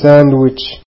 sandwich